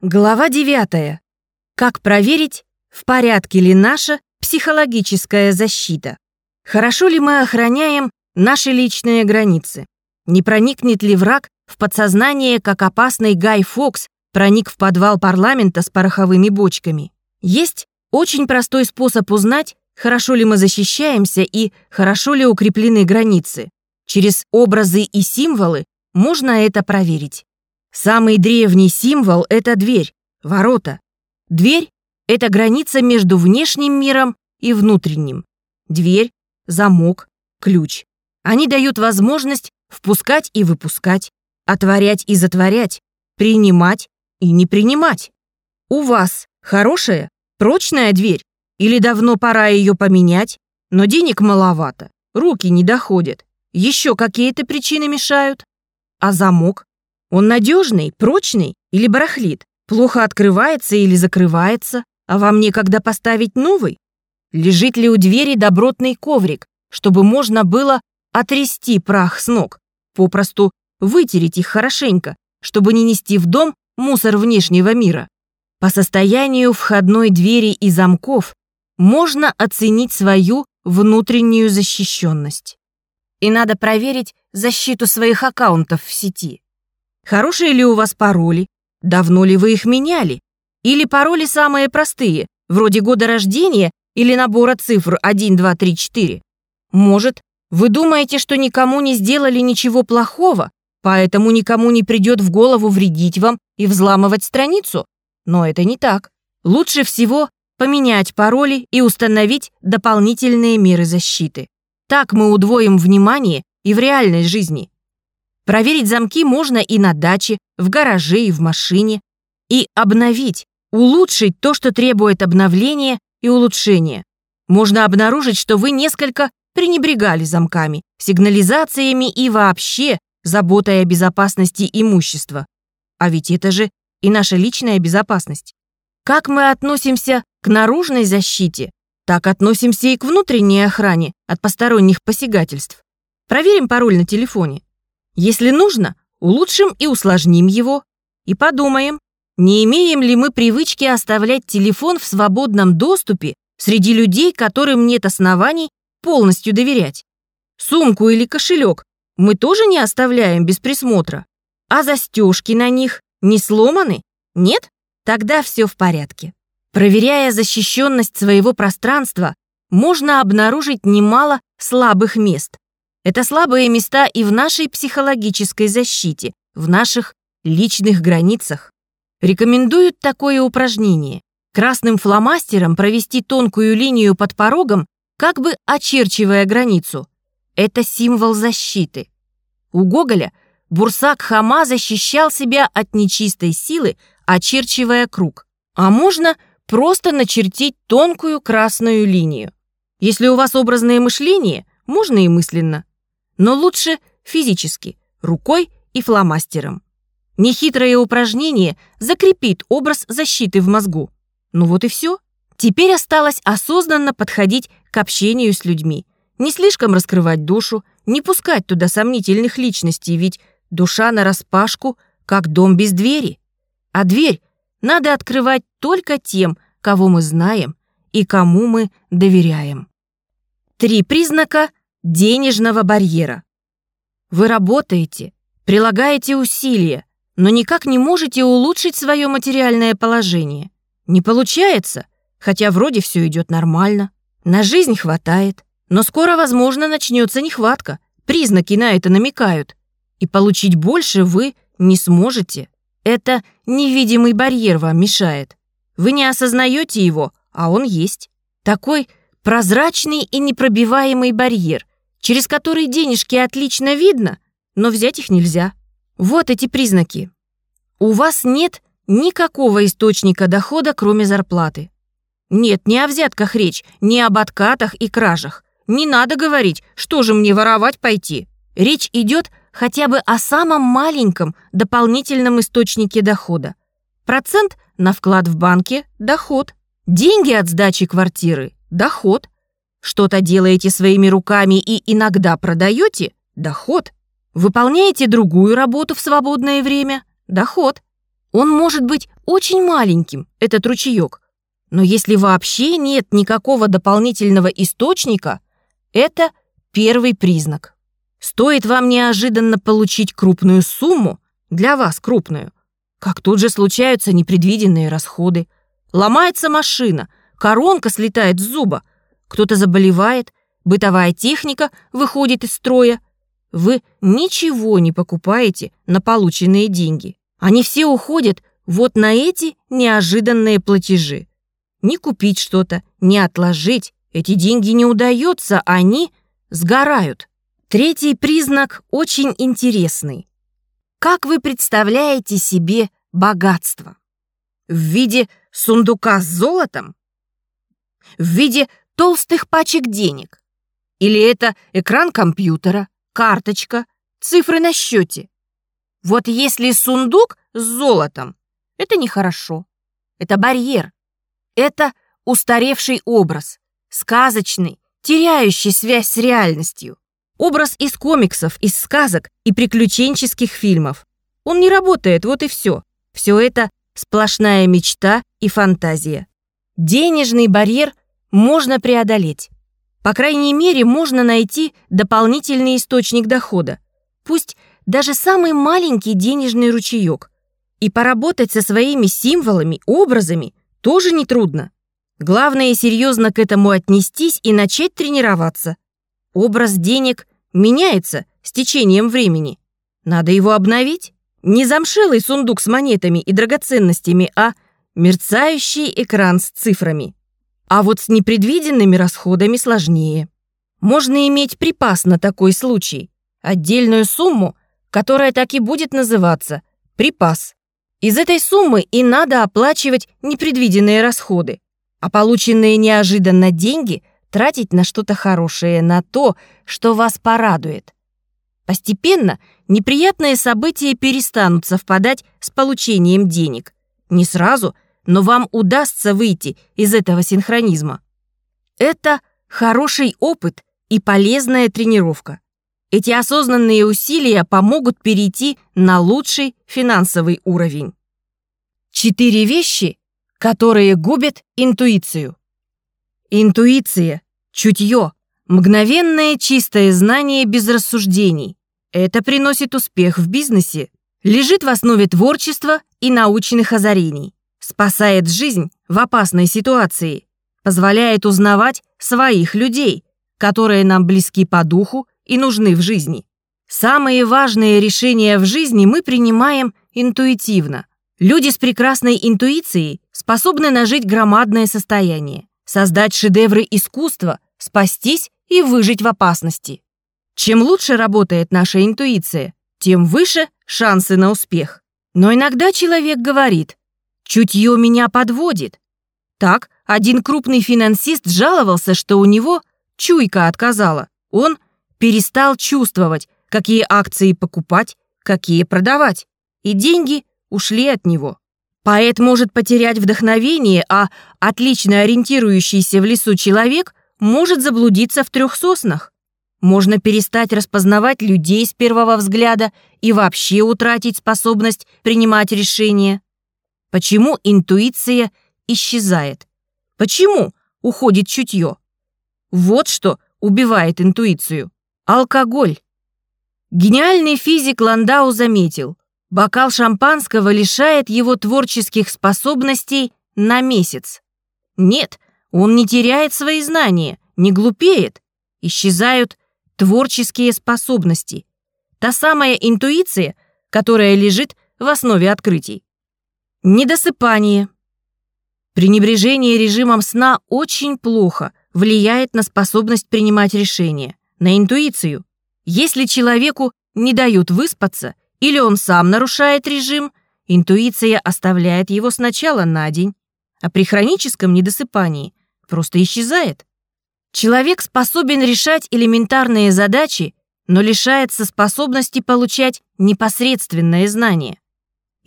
Глава 9. Как проверить, в порядке ли наша психологическая защита? Хорошо ли мы охраняем наши личные границы? Не проникнет ли враг в подсознание, как опасный Гай Фокс проник в подвал парламента с пороховыми бочками? Есть очень простой способ узнать, хорошо ли мы защищаемся и хорошо ли укреплены границы. Через образы и символы можно это проверить. Самый древний символ — это дверь, ворота. Дверь — это граница между внешним миром и внутренним. Дверь, замок, ключ. Они дают возможность впускать и выпускать, отворять и затворять, принимать и не принимать. У вас хорошая, прочная дверь? Или давно пора ее поменять, но денег маловато, руки не доходят, еще какие-то причины мешают? А замок? Он надежный, прочный или барахлит? Плохо открывается или закрывается? А вам некогда поставить новый? Лежит ли у двери добротный коврик, чтобы можно было отрясти прах с ног? Попросту вытереть их хорошенько, чтобы не нести в дом мусор внешнего мира. По состоянию входной двери и замков можно оценить свою внутреннюю защищенность. И надо проверить защиту своих аккаунтов в сети. Хорошие ли у вас пароли? Давно ли вы их меняли? Или пароли самые простые, вроде года рождения или набора цифр 1, 2, 3, 4? Может, вы думаете, что никому не сделали ничего плохого, поэтому никому не придет в голову вредить вам и взламывать страницу? Но это не так. Лучше всего поменять пароли и установить дополнительные меры защиты. Так мы удвоим внимание и в реальной жизни. Проверить замки можно и на даче, в гараже и в машине. И обновить, улучшить то, что требует обновления и улучшения. Можно обнаружить, что вы несколько пренебрегали замками, сигнализациями и вообще заботой о безопасности имущества. А ведь это же и наша личная безопасность. Как мы относимся к наружной защите, так относимся и к внутренней охране от посторонних посягательств. Проверим пароль на телефоне. Если нужно, улучшим и усложним его. И подумаем, не имеем ли мы привычки оставлять телефон в свободном доступе среди людей, которым нет оснований полностью доверять. Сумку или кошелек мы тоже не оставляем без присмотра. А застежки на них не сломаны? Нет? Тогда все в порядке. Проверяя защищенность своего пространства, можно обнаружить немало слабых мест. Это слабые места и в нашей психологической защите, в наших личных границах. Рекомендуют такое упражнение. Красным фломастером провести тонкую линию под порогом, как бы очерчивая границу. Это символ защиты. У Гоголя Бурсак Хама защищал себя от нечистой силы, очерчивая круг. А можно просто начертить тонкую красную линию. Если у вас образное мышление, можно и мысленно но лучше физически, рукой и фломастером. Нехитрое упражнение закрепит образ защиты в мозгу. Ну вот и все. Теперь осталось осознанно подходить к общению с людьми. Не слишком раскрывать душу, не пускать туда сомнительных личностей, ведь душа нараспашку, как дом без двери. А дверь надо открывать только тем, кого мы знаем и кому мы доверяем. Три признака денежного барьера. Вы работаете, прилагаете усилия, но никак не можете улучшить свое материальное положение. Не получается, хотя вроде все идет нормально. На жизнь хватает, но скоро, возможно, начнется нехватка. Признаки на это намекают. И получить больше вы не сможете. Это невидимый барьер вам мешает. Вы не осознаете его, а он есть. Такой прозрачный и непробиваемый барьер, через который денежки отлично видно, но взять их нельзя. Вот эти признаки. У вас нет никакого источника дохода, кроме зарплаты. Нет, не о взятках речь, не об откатах и кражах. Не надо говорить, что же мне воровать пойти. Речь идет хотя бы о самом маленьком дополнительном источнике дохода. Процент на вклад в банке – доход. Деньги от сдачи квартиры – доход. Что-то делаете своими руками и иногда продаете – доход. Выполняете другую работу в свободное время – доход. Он может быть очень маленьким, этот ручеек. Но если вообще нет никакого дополнительного источника, это первый признак. Стоит вам неожиданно получить крупную сумму, для вас крупную, как тут же случаются непредвиденные расходы. Ломается машина, коронка слетает с зуба, кто-то заболевает, бытовая техника выходит из строя. Вы ничего не покупаете на полученные деньги. Они все уходят вот на эти неожиданные платежи. Не купить что-то, не отложить. Эти деньги не удается, они сгорают. Третий признак очень интересный. Как вы представляете себе богатство? В виде сундука с золотом? В виде толстых пачек денег? Или это экран компьютера, карточка, цифры на счете? Вот если сундук с золотом, это нехорошо. Это барьер. Это устаревший образ, сказочный, теряющий связь с реальностью. Образ из комиксов, из сказок и приключенческих фильмов. Он не работает, вот и все. Все это сплошная мечта и фантазия. Денежный барьер можно преодолеть. По крайней мере, можно найти дополнительный источник дохода. Пусть даже самый маленький денежный ручеек. И поработать со своими символами, образами тоже нетрудно. Главное серьезно к этому отнестись и начать тренироваться. Образ денег меняется с течением времени. Надо его обновить. Не замшелый сундук с монетами и драгоценностями, а мерцающий экран с цифрами. А вот с непредвиденными расходами сложнее. Можно иметь припас на такой случай. Отдельную сумму, которая так и будет называться «припас». Из этой суммы и надо оплачивать непредвиденные расходы, а полученные неожиданно деньги тратить на что-то хорошее, на то, что вас порадует. Постепенно неприятные события перестанут совпадать с получением денег. Не сразу, но вам удастся выйти из этого синхронизма. Это хороший опыт и полезная тренировка. Эти осознанные усилия помогут перейти на лучший финансовый уровень. Четыре вещи, которые губят интуицию. Интуиция, чутье, мгновенное чистое знание без рассуждений. Это приносит успех в бизнесе, лежит в основе творчества и научных озарений, спасает жизнь в опасной ситуации, позволяет узнавать своих людей, которые нам близки по духу и нужны в жизни. Самые важные решения в жизни мы принимаем интуитивно. Люди с прекрасной интуицией способны нажить громадное состояние создать шедевры искусства, спастись и выжить в опасности. Чем лучше работает наша интуиция, тем выше шансы на успех. Но иногда человек говорит, чутье меня подводит. Так, один крупный финансист жаловался, что у него чуйка отказала. Он перестал чувствовать, какие акции покупать, какие продавать. И деньги ушли от него. Поэт может потерять вдохновение, а отлично ориентирующийся в лесу человек может заблудиться в трех соснах. Можно перестать распознавать людей с первого взгляда и вообще утратить способность принимать решения. Почему интуиция исчезает? Почему уходит чутье? Вот что убивает интуицию. Алкоголь. Гениальный физик Ландау заметил, Бокал шампанского лишает его творческих способностей на месяц. Нет, он не теряет свои знания, не глупеет. Исчезают творческие способности. Та самая интуиция, которая лежит в основе открытий. Недосыпание. Пренебрежение режимом сна очень плохо влияет на способность принимать решения, на интуицию. Если человеку не дают выспаться – или он сам нарушает режим, интуиция оставляет его сначала на день, а при хроническом недосыпании просто исчезает. Человек способен решать элементарные задачи, но лишается способности получать непосредственное знание.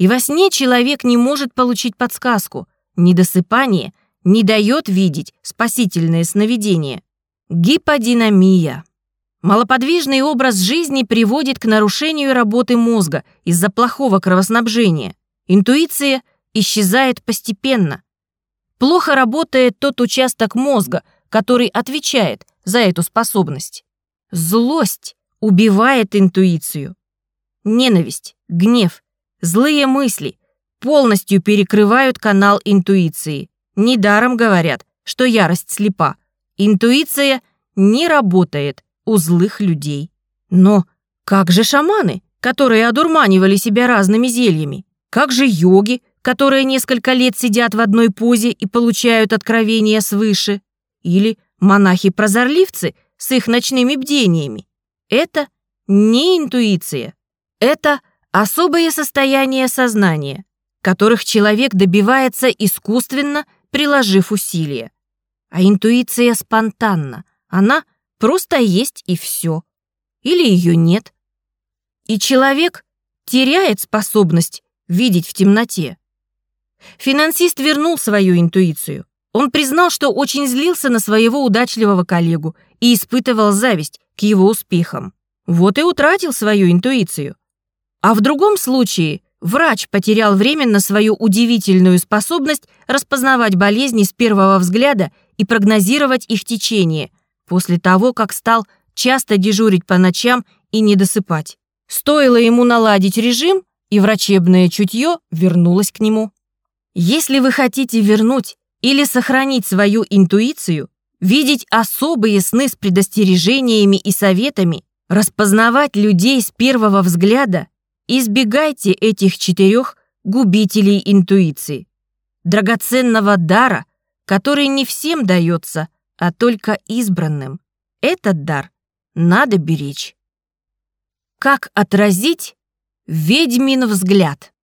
И во сне человек не может получить подсказку. Недосыпание не дает видеть спасительное сновидение. Гиподинамия. Малоподвижный образ жизни приводит к нарушению работы мозга из-за плохого кровоснабжения. Интуиция исчезает постепенно. Плохо работает тот участок мозга, который отвечает за эту способность. Злость убивает интуицию. Ненависть, гнев, злые мысли полностью перекрывают канал интуиции. Недаром говорят, что ярость слепа. Интуиция не работает у злых людей. Но как же шаманы, которые одурманивали себя разными зельями? Как же йоги, которые несколько лет сидят в одной позе и получают откровения свыше? Или монахи-прозорливцы с их ночными бдениями? Это не интуиция. Это особое состояние сознания, которых человек добивается искусственно, приложив усилия. А интуиция спонтанна. Она просто есть и все. Или ее нет. И человек теряет способность видеть в темноте. Финансист вернул свою интуицию. Он признал, что очень злился на своего удачливого коллегу и испытывал зависть к его успехам. Вот и утратил свою интуицию. А в другом случае врач потерял временно свою удивительную способность распознавать болезни с первого взгляда и прогнозировать их течение после того, как стал часто дежурить по ночам и не досыпать. Стоило ему наладить режим, и врачебное чутье вернулось к нему. Если вы хотите вернуть или сохранить свою интуицию, видеть особые сны с предостережениями и советами, распознавать людей с первого взгляда, избегайте этих четырех губителей интуиции, драгоценного дара, который не всем дается, а только избранным. Этот дар надо беречь. Как отразить ведьмин взгляд?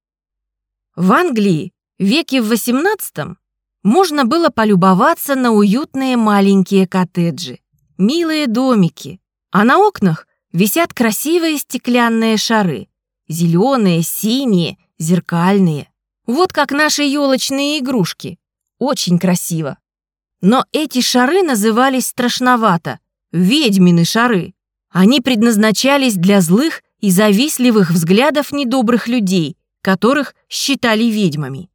В Англии веке в XVIII можно было полюбоваться на уютные маленькие коттеджи, милые домики, а на окнах висят красивые стеклянные шары, зеленые, синие, зеркальные. Вот как наши елочные игрушки. Очень красиво. Но эти шары назывались страшновато – ведьмины шары. Они предназначались для злых и завистливых взглядов недобрых людей, которых считали ведьмами.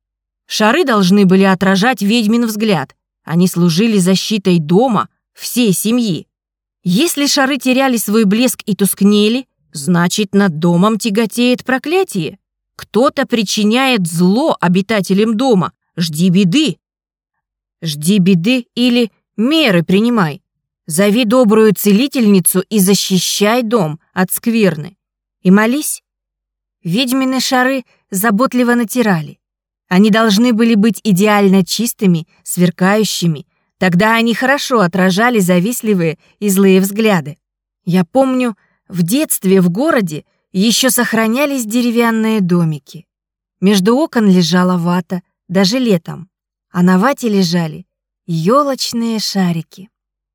Шары должны были отражать ведьмин взгляд. Они служили защитой дома, всей семьи. Если шары теряли свой блеск и тускнели, значит, над домом тяготеет проклятие. Кто-то причиняет зло обитателям дома. Жди беды. Жди беды или меры принимай. Зови добрую целительницу и защищай дом от скверны. И молись. Ведьмины шары заботливо натирали. Они должны были быть идеально чистыми, сверкающими. Тогда они хорошо отражали завистливые и злые взгляды. Я помню, в детстве в городе еще сохранялись деревянные домики. Между окон лежала вата, даже летом, а на вате лежали елочные шарики.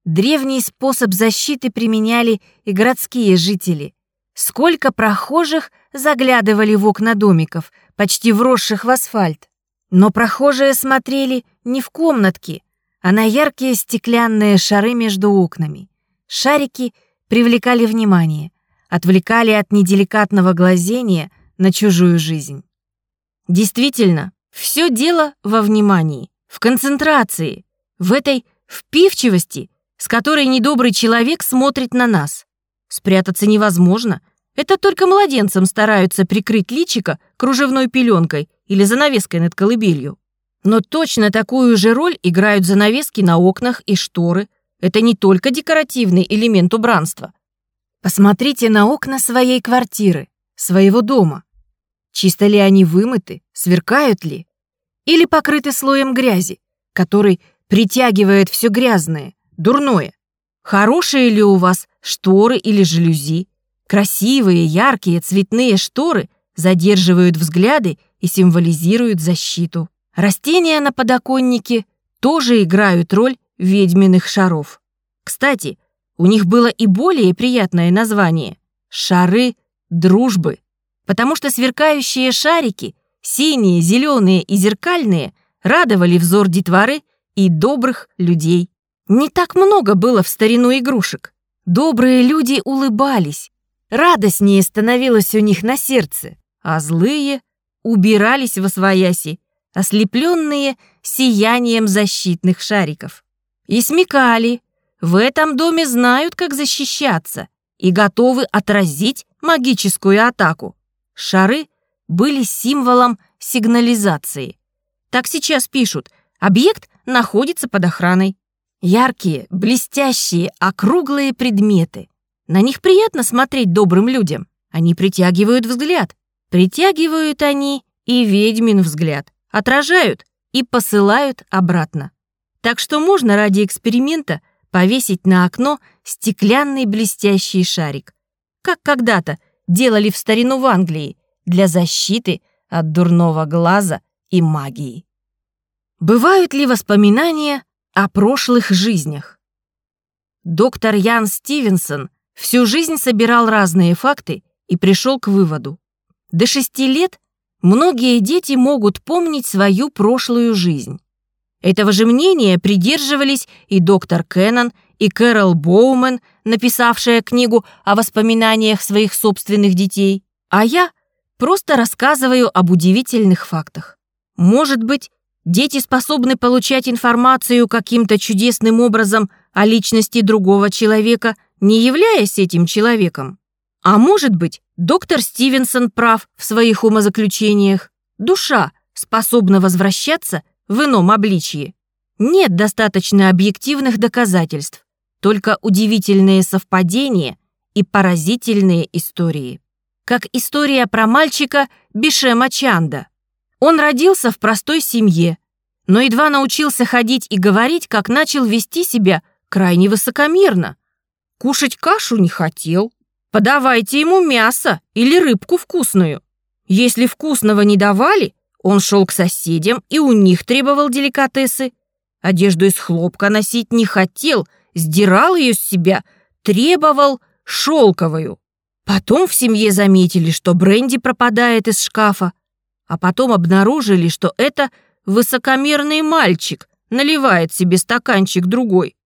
Древний способ защиты применяли и городские жители. Сколько прохожих заглядывали в окна домиков, почти вросших в асфальт. Но прохожие смотрели не в комнатки, а на яркие стеклянные шары между окнами. Шарики привлекали внимание, отвлекали от неделикатного глазения на чужую жизнь. Действительно, все дело во внимании, в концентрации, в этой впивчивости, с которой недобрый человек смотрит на нас. Спрятаться невозможно. Это только младенцам стараются прикрыть личико кружевной пеленкой или занавеской над колыбелью. Но точно такую же роль играют занавески на окнах и шторы. Это не только декоративный элемент убранства. Посмотрите на окна своей квартиры, своего дома. Чисто ли они вымыты, сверкают ли? Или покрыты слоем грязи, который притягивает все грязное, дурное. Хорошие ли у вас шторы или жалюзи? Красивые, яркие, цветные шторы задерживают взгляды и символизируют защиту. Растения на подоконнике тоже играют роль ведьминых шаров. Кстати, у них было и более приятное название — «шары дружбы», потому что сверкающие шарики, синие, зеленые и зеркальные, радовали взор детворы и добрых людей. Не так много было в старину игрушек. Добрые люди улыбались. Радостнее становилось у них на сердце, а злые убирались во свояси, ослепленные сиянием защитных шариков. И смекали, в этом доме знают, как защищаться и готовы отразить магическую атаку. Шары были символом сигнализации. Так сейчас пишут, объект находится под охраной. Яркие, блестящие, округлые предметы. На них приятно смотреть добрым людям. Они притягивают взгляд. Притягивают они и ведьмин взгляд. Отражают и посылают обратно. Так что можно ради эксперимента повесить на окно стеклянный блестящий шарик. Как когда-то делали в старину в Англии для защиты от дурного глаза и магии. Бывают ли воспоминания о прошлых жизнях? Доктор Ян Стивенсон всю жизнь собирал разные факты и пришел к выводу. До шести лет многие дети могут помнить свою прошлую жизнь. Этого же мнения придерживались и доктор Кеннон, и Кэрол Боумен, написавшая книгу о воспоминаниях своих собственных детей. А я просто рассказываю об удивительных фактах. Может быть, дети способны получать информацию каким-то чудесным образом о личности другого человека, не являясь этим человеком. А может быть, доктор Стивенсон прав в своих умозаключениях. Душа способна возвращаться в ином обличье. Нет достаточно объективных доказательств, только удивительные совпадения и поразительные истории. Как история про мальчика Бишема Чанда. Он родился в простой семье, но едва научился ходить и говорить, как начал вести себя крайне высокомерно. Кушать кашу не хотел. Подавайте ему мясо или рыбку вкусную. Если вкусного не давали, он шел к соседям и у них требовал деликатесы. Одежду из хлопка носить не хотел, сдирал ее с себя, требовал шелковую. Потом в семье заметили, что бренди пропадает из шкафа, а потом обнаружили, что это высокомерный мальчик наливает себе стаканчик другой.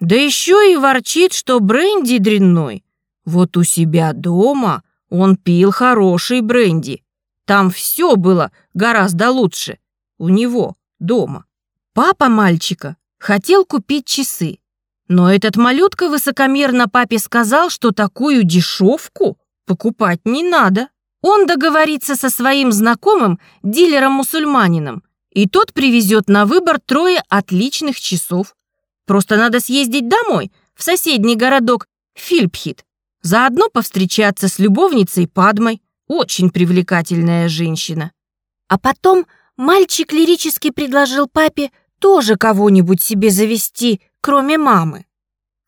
Да еще и ворчит, что бренди дрянной. Вот у себя дома он пил хороший бренди. Там все было гораздо лучше. У него, дома. Папа мальчика хотел купить часы. Но этот малютка высокомерно папе сказал, что такую дешевку покупать не надо. Он договорится со своим знакомым, дилером-мусульманином, и тот привезет на выбор трое отличных часов. Просто надо съездить домой, в соседний городок Фильпхит, заодно повстречаться с любовницей Падмой. Очень привлекательная женщина. А потом мальчик лирически предложил папе тоже кого-нибудь себе завести, кроме мамы.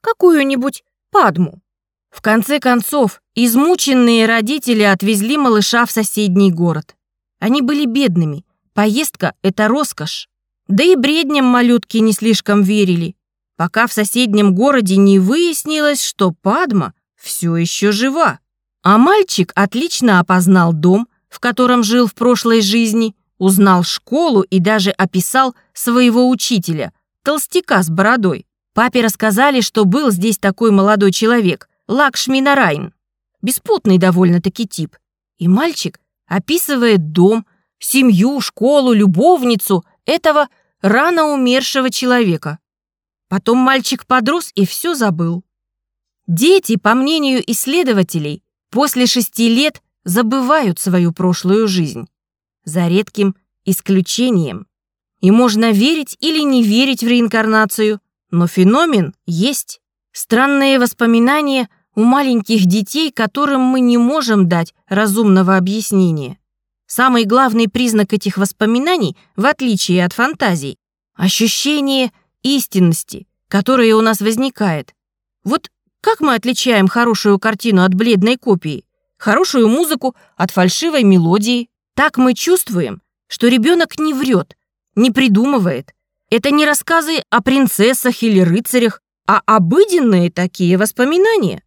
Какую-нибудь Падму. В конце концов, измученные родители отвезли малыша в соседний город. Они были бедными, поездка — это роскошь. Да и бредням малютки не слишком верили, пока в соседнем городе не выяснилось, что Падма все еще жива. А мальчик отлично опознал дом, в котором жил в прошлой жизни, узнал школу и даже описал своего учителя, толстяка с бородой. Папе рассказали, что был здесь такой молодой человек, Лакшми Нарайн. Беспутный довольно-таки тип. И мальчик описывает дом, семью, школу, любовницу этого рано умершего человека. Потом мальчик подрос и все забыл. Дети, по мнению исследователей, после шести лет забывают свою прошлую жизнь. За редким исключением. И можно верить или не верить в реинкарнацию, но феномен есть. Странные воспоминания у маленьких детей, которым мы не можем дать разумного объяснения. Самый главный признак этих воспоминаний, в отличие от фантазий, ощущение истинности, которое у нас возникает. Вот как мы отличаем хорошую картину от бледной копии? Хорошую музыку от фальшивой мелодии? Так мы чувствуем, что ребенок не врет, не придумывает. Это не рассказы о принцессах или рыцарях, а обыденные такие воспоминания.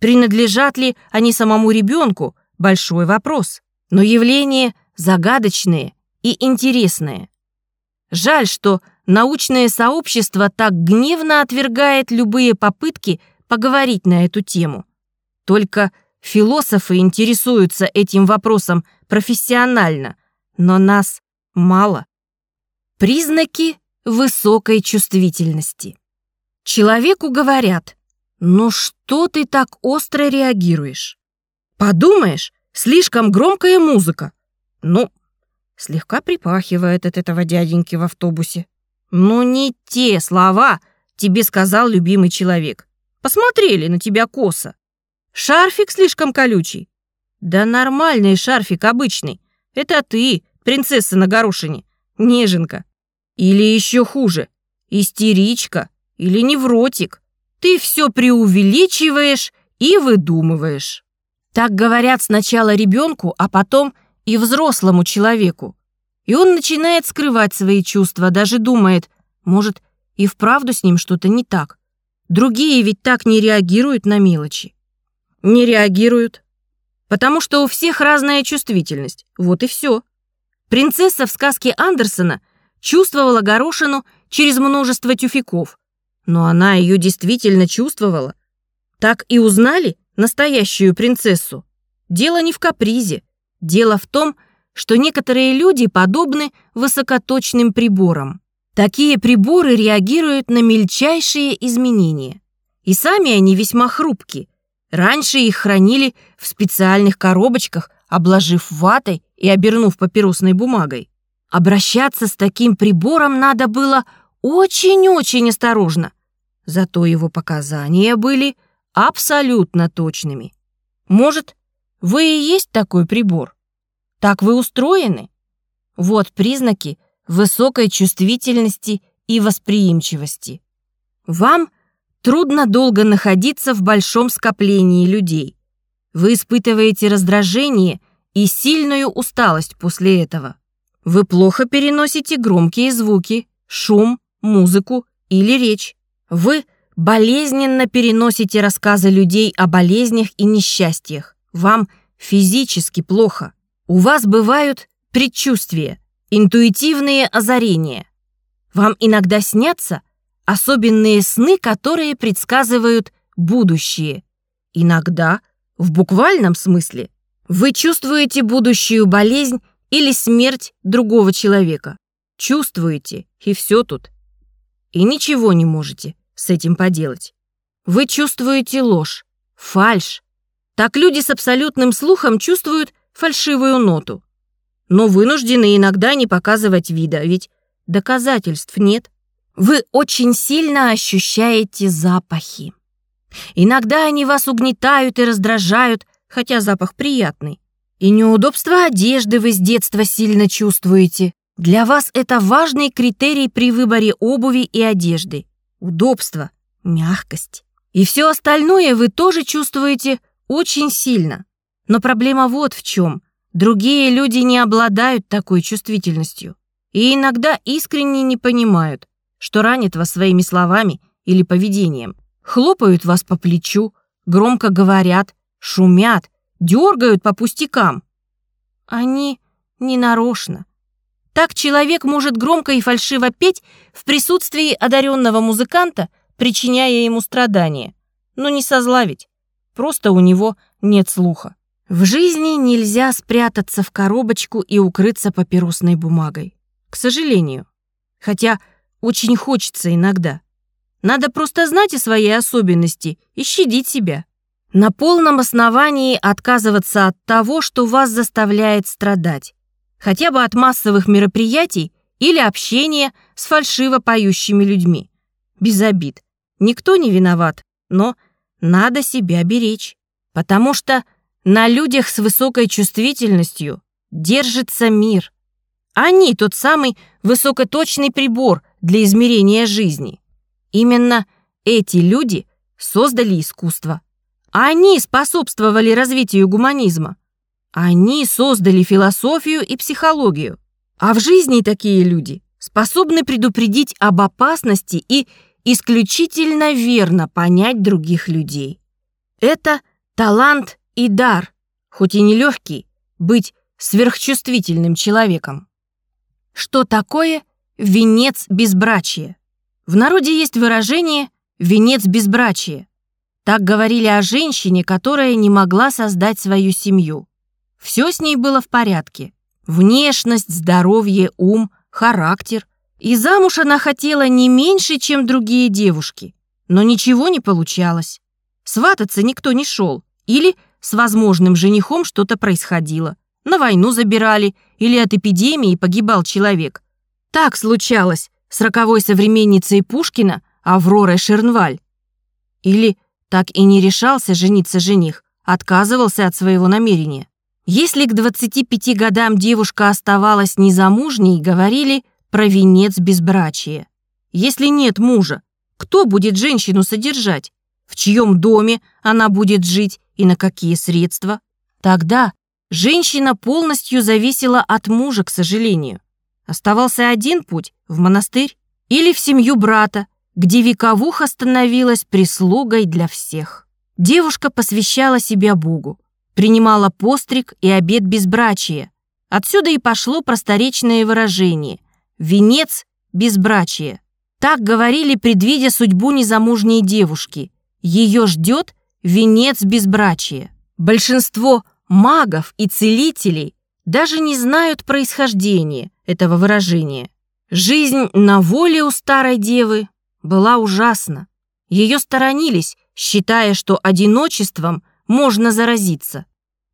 Принадлежат ли они самому ребенку – большой вопрос. Но явления загадочные и интересные. Жаль, что научное сообщество так гневно отвергает любые попытки поговорить на эту тему. Только философы интересуются этим вопросом профессионально, но нас мало. Признаки высокой чувствительности. Человеку говорят, ну что ты так остро реагируешь? Подумаешь, слишком громкая музыка. Ну, слегка припахивает от этого дяденьки в автобусе. Ну не те слова тебе сказал любимый человек. Посмотрели на тебя косо. Шарфик слишком колючий. Да нормальный шарфик обычный. Это ты, принцесса на горошине, неженка. Или еще хуже, истеричка или невротик. Ты все преувеличиваешь и выдумываешь. Так говорят сначала ребенку, а потом и взрослому человеку. И он начинает скрывать свои чувства, даже думает, может, и вправду с ним что-то не так. Другие ведь так не реагируют на мелочи. Не реагируют, потому что у всех разная чувствительность. Вот и все. Принцесса в сказке Андерсона чувствовала горошину через множество тюфяков. Но она ее действительно чувствовала. Так и узнали настоящую принцессу. Дело не в капризе. Дело в том, что некоторые люди подобны высокоточным приборам. Такие приборы реагируют на мельчайшие изменения. И сами они весьма хрупки. Раньше их хранили в специальных коробочках, обложив ватой и обернув папиросной бумагой. Обращаться с таким прибором надо было очень-очень осторожно. Зато его показания были абсолютно точными. Может, вы и есть такой прибор? Так вы устроены? Вот признаки высокой чувствительности и восприимчивости. Вам трудно долго находиться в большом скоплении людей. Вы испытываете раздражение и сильную усталость после этого. Вы плохо переносите громкие звуки, шум, музыку или речь. Вы болезненно переносите рассказы людей о болезнях и несчастьях. Вам физически плохо. У вас бывают предчувствия, интуитивные озарения. Вам иногда снятся особенные сны, которые предсказывают будущее. Иногда, в буквальном смысле, вы чувствуете будущую болезнь или смерть другого человека. Чувствуете, и все тут. И ничего не можете с этим поделать. Вы чувствуете ложь, фальшь. Так люди с абсолютным слухом чувствуют фальшивую ноту. Но вынуждены иногда не показывать вида, ведь доказательств нет. Вы очень сильно ощущаете запахи. Иногда они вас угнетают и раздражают, хотя запах приятный. И неудобство одежды вы с детства сильно чувствуете. Для вас это важный критерий при выборе обуви и одежды. Удобство, мягкость. И все остальное вы тоже чувствуете очень сильно. Но проблема вот в чем. Другие люди не обладают такой чувствительностью. И иногда искренне не понимают, что ранит вас своими словами или поведением. Хлопают вас по плечу, громко говорят, шумят, дергают по пустякам. Они не нарочно. Так человек может громко и фальшиво петь в присутствии одаренного музыканта, причиняя ему страдания. Но не созлавить. Просто у него нет слуха. В жизни нельзя спрятаться в коробочку и укрыться папиросной бумагой. К сожалению. Хотя очень хочется иногда. Надо просто знать о своей особенности и щадить себя. На полном основании отказываться от того, что вас заставляет страдать. Хотя бы от массовых мероприятий или общения с фальшиво поющими людьми. Без обид. Никто не виноват, но надо себя беречь. Потому что на людях с высокой чувствительностью держится мир. Они тот самый высокоточный прибор для измерения жизни. Именно эти люди создали искусство. Они способствовали развитию гуманизма. Они создали философию и психологию. А в жизни такие люди способны предупредить об опасности и исключительно верно понять других людей. Это талант и дар, хоть и нелегкий, быть сверхчувствительным человеком. Что такое венец безбрачия? В народе есть выражение «венец безбрачия». Так говорили о женщине, которая не могла создать свою семью. Все с ней было в порядке. Внешность, здоровье, ум, характер. И замуж она хотела не меньше, чем другие девушки. Но ничего не получалось. Свататься никто не шел. Или с возможным женихом что-то происходило. На войну забирали, или от эпидемии погибал человек. Так случалось с роковой современницей Пушкина Авророй Шернваль. Или так и не решался жениться жених, отказывался от своего намерения. Если к 25 годам девушка оставалась незамужней, говорили про венец безбрачия. Если нет мужа, кто будет женщину содержать? В чьем доме она будет жить и на какие средства? Тогда женщина полностью зависела от мужа, к сожалению. Оставался один путь – в монастырь или в семью брата, где вековуха становилась прислугой для всех. Девушка посвящала себя Богу, принимала постриг и обет безбрачия. Отсюда и пошло просторечное выражение «венец безбрачия». Так говорили, предвидя судьбу незамужней девушки. Ее ждет венец безбрачия. Большинство магов и целителей даже не знают происхождения этого выражения. Жизнь на воле у старой девы была ужасна. Ее сторонились, считая, что одиночеством можно заразиться.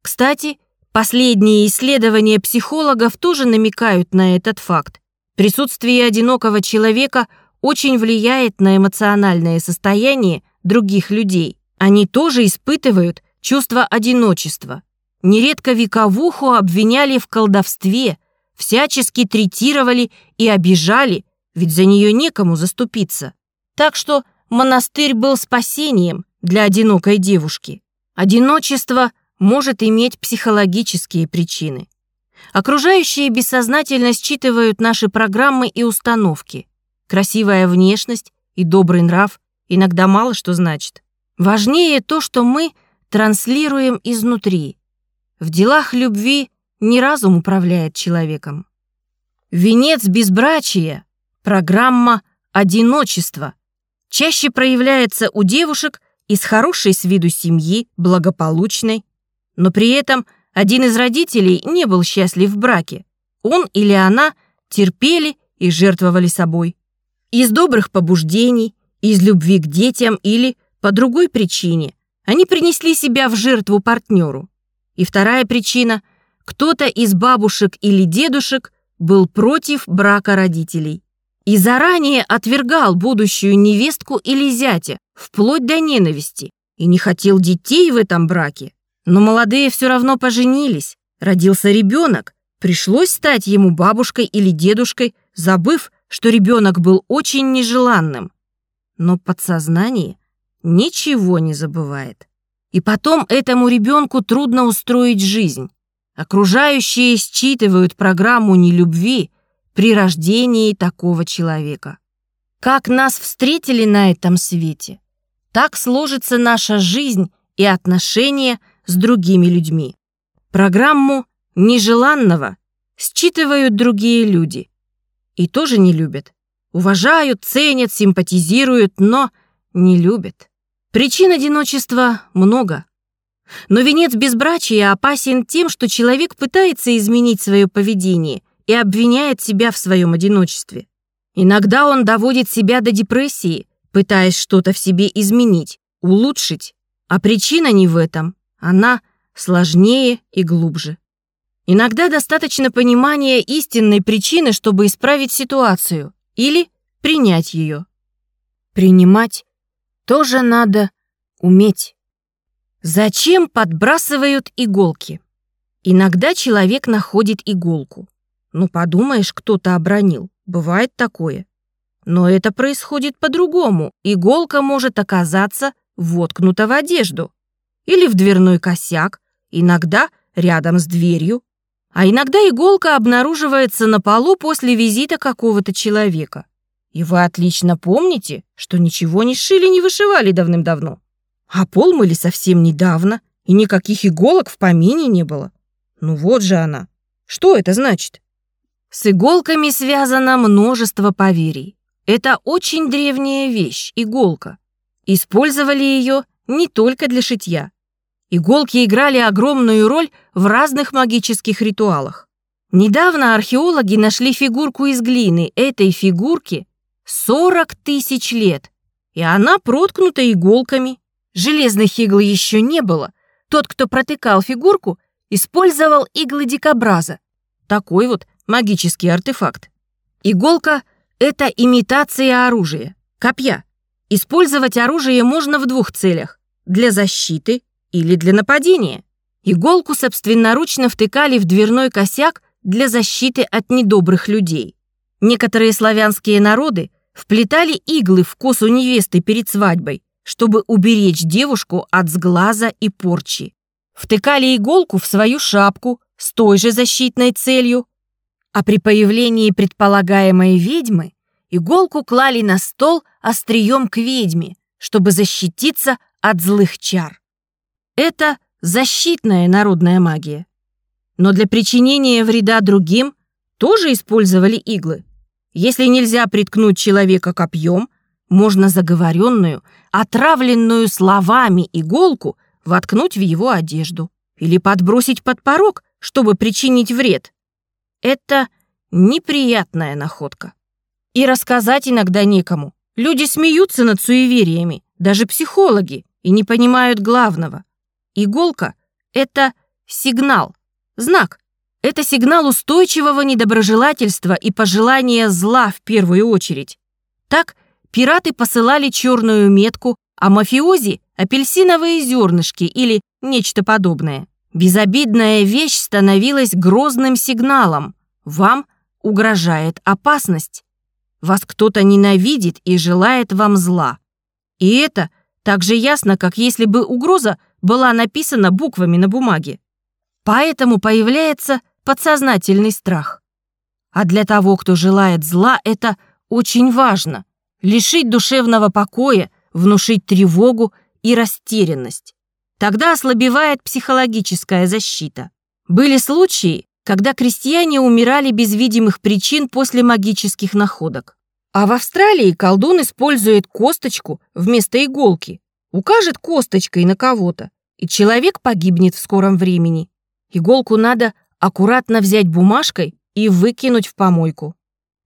Кстати, последние исследования психологов тоже намекают на этот факт. Присутствие одинокого человека очень влияет на эмоциональное состояние других людей. Они тоже испытывают чувство одиночества. Нередко вековуху обвиняли в колдовстве, всячески третировали и обижали, ведь за нее некому заступиться. Так что монастырь был спасением для одинокой девушки. Одиночество может иметь психологические причины. Окружающие бессознательно считывают наши программы и установки. Красивая внешность и добрый нрав иногда мало что значит. Важнее то, что мы транслируем изнутри. В делах любви не разум управляет человеком. Венец безбрачия – программа одиночества. Чаще проявляется у девушек из хорошей с виду семьи, благополучной. Но при этом один из родителей не был счастлив в браке. Он или она терпели и жертвовали собой. Из добрых побуждений, из любви к детям или по другой причине они принесли себя в жертву партнеру. И вторая причина – кто-то из бабушек или дедушек был против брака родителей и заранее отвергал будущую невестку или зятя, вплоть до ненависти, и не хотел детей в этом браке. Но молодые все равно поженились, родился ребенок, пришлось стать ему бабушкой или дедушкой, забыв, что ребенок был очень нежеланным. Но подсознание ничего не забывает. И потом этому ребенку трудно устроить жизнь. Окружающие считывают программу нелюбви при рождении такого человека. Как нас встретили на этом свете, так сложится наша жизнь и отношения с другими людьми. Программу нежеланного считывают другие люди. И тоже не любят. Уважают, ценят, симпатизируют, но не любят. Причин одиночества много. Но венец безбрачия опасен тем, что человек пытается изменить свое поведение и обвиняет себя в своем одиночестве. Иногда он доводит себя до депрессии, пытаясь что-то в себе изменить, улучшить. А причина не в этом. Она сложнее и глубже. Иногда достаточно понимания истинной причины, чтобы исправить ситуацию или принять ее. Принимать тоже надо уметь. Зачем подбрасывают иголки? Иногда человек находит иголку. Ну, подумаешь, кто-то обронил. Бывает такое. Но это происходит по-другому. Иголка может оказаться воткнута в одежду. Или в дверной косяк, иногда рядом с дверью. А иногда иголка обнаруживается на полу после визита какого-то человека. И вы отлично помните, что ничего не шили, не вышивали давным-давно. А пол мыли совсем недавно, и никаких иголок в помине не было. Ну вот же она. Что это значит? С иголками связано множество поверий. Это очень древняя вещь, иголка. Использовали ее не только для шитья. Иголки играли огромную роль в разных магических ритуалах. Недавно археологи нашли фигурку из глины. Этой фигурке 40 тысяч лет, и она проткнута иголками. Железных игл еще не было. Тот, кто протыкал фигурку, использовал иглы дикобраза. Такой вот магический артефакт. Иголка — это имитация оружия, копья. Использовать оружие можно в двух целях — для защиты или для нападения. Иголку собственноручно втыкали в дверной косяк для защиты от недобрых людей. Некоторые славянские народы вплетали иглы в косу невесты перед свадьбой, чтобы уберечь девушку от сглаза и порчи. Втыкали иголку в свою шапку с той же защитной целью, а при появлении предполагаемой ведьмы иголку клали на стол острием к ведьме, чтобы защититься от злых чар. Это защитная народная магия. Но для причинения вреда другим тоже использовали иглы. Если нельзя приткнуть человека копьем, можно заговоренную, отравленную словами иголку воткнуть в его одежду или подбросить под порог, чтобы причинить вред. Это неприятная находка. И рассказать иногда некому. Люди смеются над суевериями, даже психологи, и не понимают главного. Иголка — это сигнал, знак, это сигнал устойчивого недоброжелательства и пожелания зла в первую очередь. Так пираты посылали черную метку, а мафиози – апельсиновые зернышки или нечто подобное. Безобидная вещь становилась грозным сигналом. Вам угрожает опасность. Вас кто-то ненавидит и желает вам зла. И это так же ясно, как если бы угроза была написана буквами на бумаге. Поэтому появляется подсознательный страх. А для того, кто желает зла, это очень важно. Лишить душевного покоя, внушить тревогу и растерянность. Тогда ослабевает психологическая защита. Были случаи, когда крестьяне умирали без видимых причин после магических находок. А в Австралии колдун использует косточку вместо иголки, укажет косточкой на кого-то, и человек погибнет в скором времени. Иголку надо аккуратно взять бумажкой и выкинуть в помойку.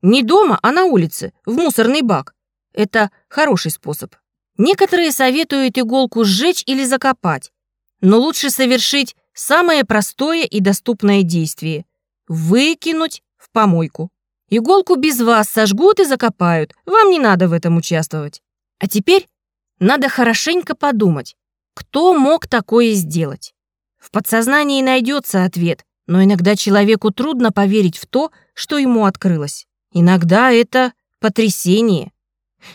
Не дома, а на улице, в мусорный бак. Это хороший способ. Некоторые советуют иголку сжечь или закопать, но лучше совершить самое простое и доступное действие – выкинуть в помойку. Иголку без вас сожгут и закопают, вам не надо в этом участвовать. А теперь надо хорошенько подумать, кто мог такое сделать. В подсознании найдется ответ, но иногда человеку трудно поверить в то, что ему открылось. Иногда это потрясение.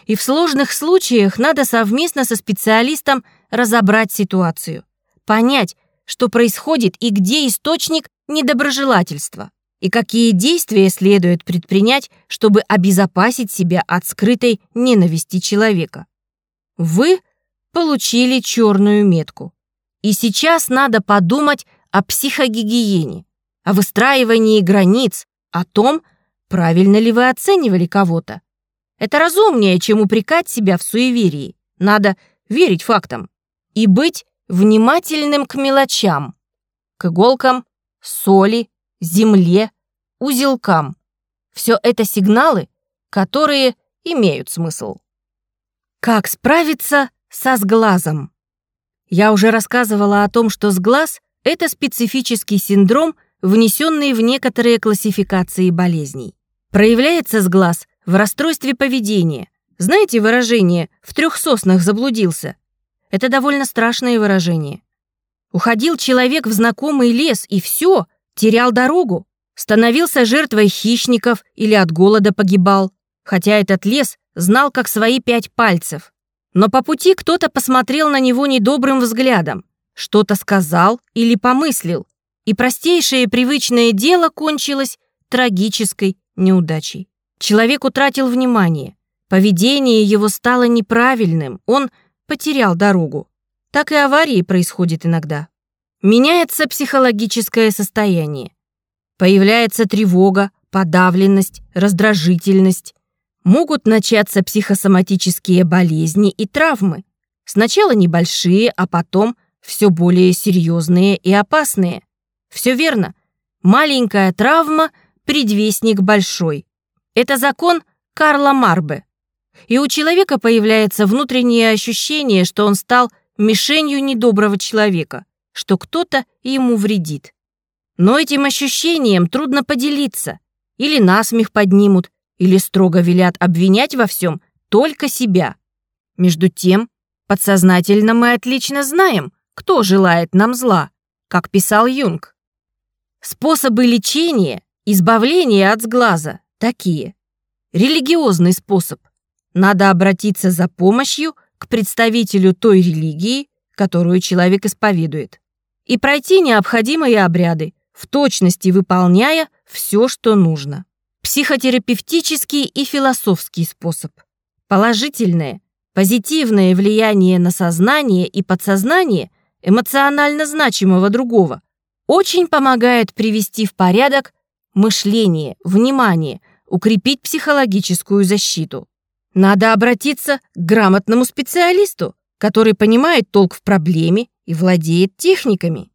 И в сложных случаях надо совместно со специалистом разобрать ситуацию, понять, что происходит и где источник недоброжелательства, и какие действия следует предпринять, чтобы обезопасить себя от скрытой ненависти человека. Вы получили черную метку. И сейчас надо подумать о психогигиене, о выстраивании границ, о том, правильно ли вы оценивали кого-то. Это разумнее, чем упрекать себя в суеверии. Надо верить фактам и быть внимательным к мелочам, к иголкам, соли, земле, узелкам. Все это сигналы, которые имеют смысл. Как справиться со сглазом? Я уже рассказывала о том, что сглаз – это специфический синдром, внесенный в некоторые классификации болезней. Проявляется сглаз в расстройстве поведения. Знаете выражение «в трех соснах заблудился»? Это довольно страшное выражение. Уходил человек в знакомый лес и все, терял дорогу, становился жертвой хищников или от голода погибал, хотя этот лес знал как свои пять пальцев. Но по пути кто-то посмотрел на него недобрым взглядом, что-то сказал или помыслил, и простейшее привычное дело кончилось трагической неудачей. Человек утратил внимание, поведение его стало неправильным, он потерял дорогу. Так и аварии происходят иногда. Меняется психологическое состояние. Появляется тревога, подавленность, раздражительность, могут начаться психосоматические болезни и травмы. Сначала небольшие, а потом все более серьезные и опасные. Все верно. Маленькая травма – предвестник большой. Это закон Карла Марбе. И у человека появляется внутреннее ощущение, что он стал мишенью недоброго человека, что кто-то ему вредит. Но этим ощущением трудно поделиться. Или насмех поднимут, или строго велят обвинять во всем только себя. Между тем, подсознательно мы отлично знаем, кто желает нам зла, как писал Юнг. Способы лечения, избавления от сглаза такие. Религиозный способ. Надо обратиться за помощью к представителю той религии, которую человек исповедует, и пройти необходимые обряды, в точности выполняя все, что нужно. Психотерапевтический и философский способ. Положительное, позитивное влияние на сознание и подсознание эмоционально значимого другого – очень помогает привести в порядок мышление, внимание, укрепить психологическую защиту. Надо обратиться к грамотному специалисту, который понимает толк в проблеме и владеет техниками.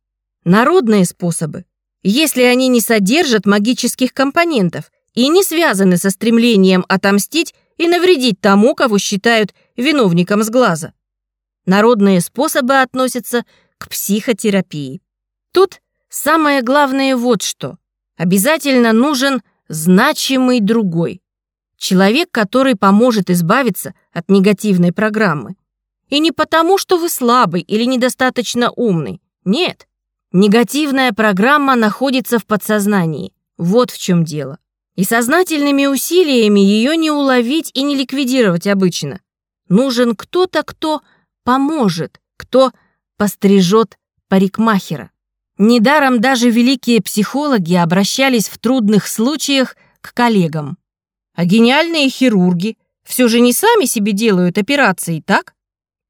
Народные способы, если они не содержат магических компонентов и не связаны со стремлением отомстить и навредить тому, кого считают виновником с глаза. Народные способы относятся к психотерапии. Тут Самое главное вот что. Обязательно нужен значимый другой. Человек, который поможет избавиться от негативной программы. И не потому, что вы слабый или недостаточно умный. Нет. Негативная программа находится в подсознании. Вот в чем дело. И сознательными усилиями ее не уловить и не ликвидировать обычно. Нужен кто-то, кто поможет, кто пострижет парикмахера. Недаром даже великие психологи обращались в трудных случаях к коллегам. А гениальные хирурги все же не сами себе делают операции, так?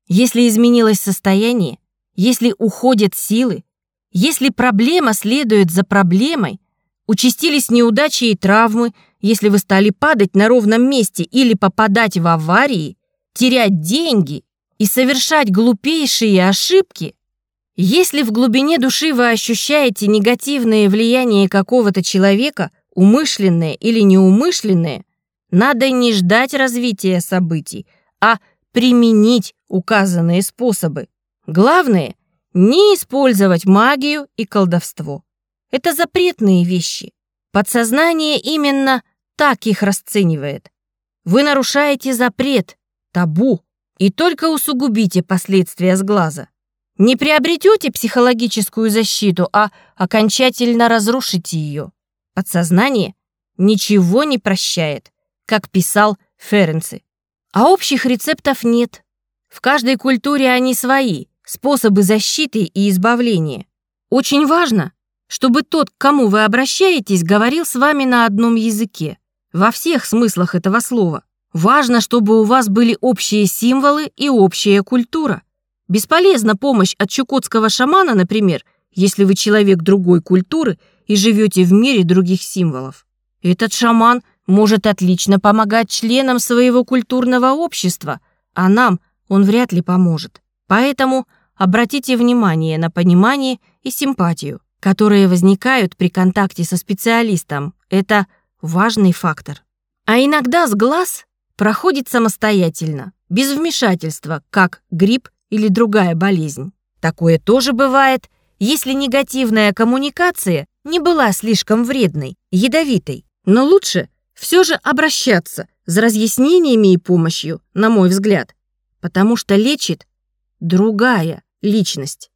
Если изменилось состояние, если уходят силы, если проблема следует за проблемой, участились неудачи и травмы, если вы стали падать на ровном месте или попадать в аварии, терять деньги и совершать глупейшие ошибки, если в глубине души вы ощущаете негативное влияние какого-то человека, умышленное или неумышленное, надо не ждать развития событий, а применить указанные способы. Главное – не использовать магию и колдовство. Это запретные вещи. Подсознание именно так их расценивает. Вы нарушаете запрет, табу, и только усугубите последствия сглаза. Не приобретете психологическую защиту, а окончательно разрушите ее. Подсознание ничего не прощает, как писал Ференци. А общих рецептов нет. В каждой культуре они свои, способы защиты и избавления. Очень важно, чтобы тот, к кому вы обращаетесь, говорил с вами на одном языке, во всех смыслах этого слова. Важно, чтобы у вас были общие символы и общая культура. Бесполезна помощь от чукотского шамана, например, если вы человек другой культуры и живете в мире других символов. Этот шаман может отлично помогать членам своего культурного общества, а нам он вряд ли поможет. Поэтому обратите внимание на понимание и симпатию, которые возникают при контакте со специалистом. Это важный фактор. А иногда с глаз проходит самостоятельно, без вмешательства, как грипп или другая болезнь. Такое тоже бывает, если негативная коммуникация не была слишком вредной, ядовитой. Но лучше все же обращаться за разъяснениями и помощью, на мой взгляд, потому что лечит другая личность.